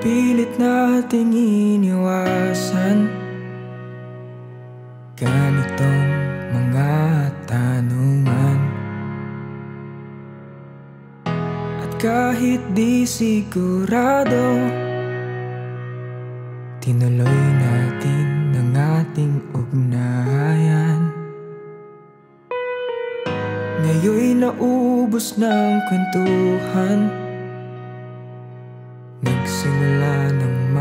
pilit nating iniwasan Ganitong mga tanungan. At kahit di sigurado Tinuloy natin ang ating ugnayan. Ngayon'y naubos ng kwentuhan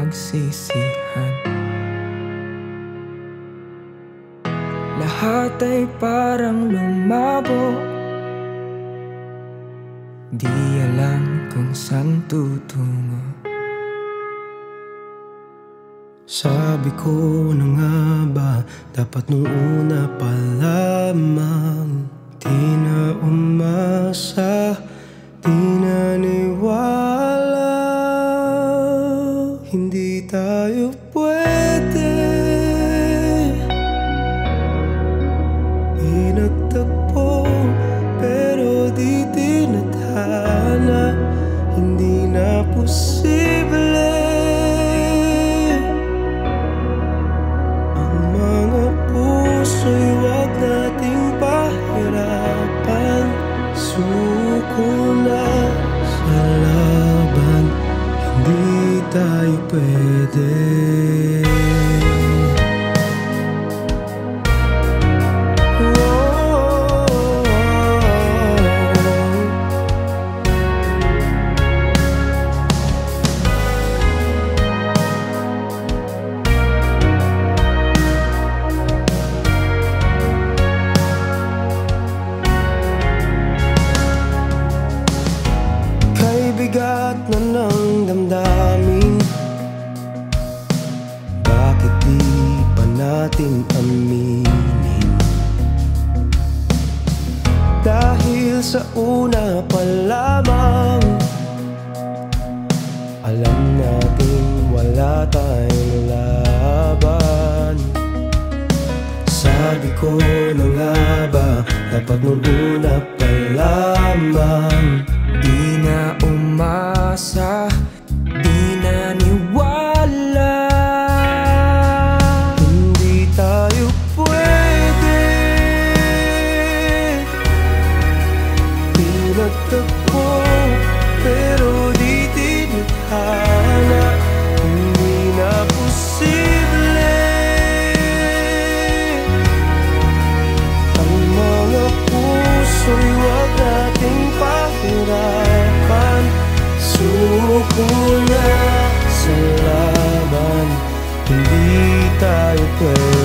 ng magsisihan Lahat ay parang lumabo. Di alam kung saan tutungo. Sabi ko na nga ba Dapat nung una pa lamang Di na umasa Di aminin Dahil sa una pa lamang Alam natin wala tayong laban. Sabi ko na nga ba Dapat nung una pa lamang Di na umasa tayo pwede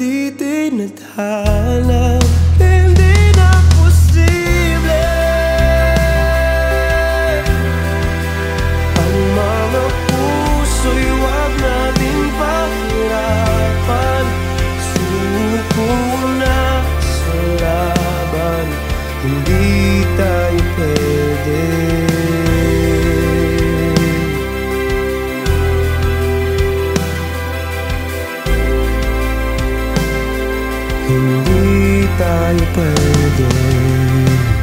di tinadhana Hindi na posible. Ang mga puso'y wag natin pahirapan. Suko na sa laban. Hindi tayo pwede Hindi tayo pwede